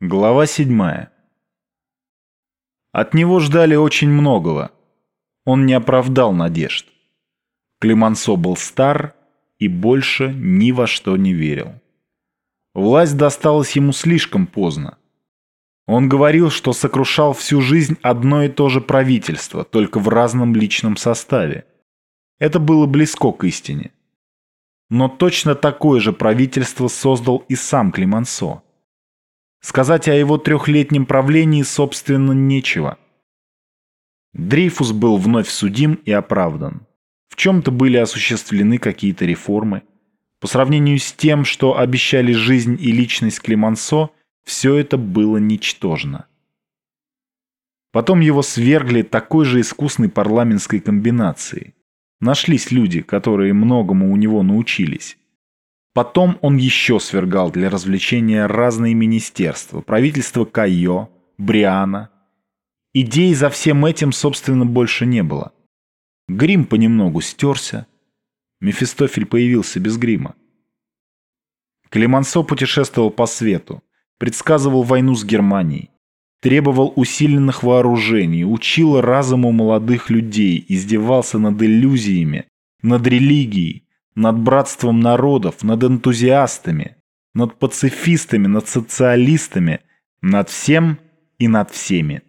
Глава 7. От него ждали очень многого. Он не оправдал надежд. Климансо был стар и больше ни во что не верил. Власть досталась ему слишком поздно. Он говорил, что сокрушал всю жизнь одно и то же правительство, только в разном личном составе. Это было близко к истине. Но точно такое же правительство создал и сам Климансо. Сказать о его трехлетнем правлении, собственно, нечего. Дрейфус был вновь судим и оправдан. В чем-то были осуществлены какие-то реформы. По сравнению с тем, что обещали жизнь и личность Климансо, все это было ничтожно. Потом его свергли такой же искусной парламентской комбинацией. Нашлись люди, которые многому у него научились. Потом он еще свергал для развлечения разные министерства, правительство Кайо, Бриана. Идей за всем этим, собственно, больше не было. Грим понемногу стерся. Мефистофель появился без грима. Клемансо путешествовал по свету, предсказывал войну с Германией, требовал усиленных вооружений, учил разуму молодых людей, издевался над иллюзиями, над религией, над братством народов, над энтузиастами, над пацифистами, над социалистами, над всем и над всеми.